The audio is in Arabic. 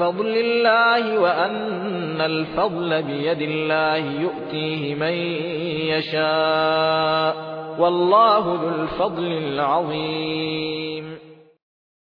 فضل الله وأن الفضل بيد الله يؤتيه من يشاء. والله ذو الفضل العظيم.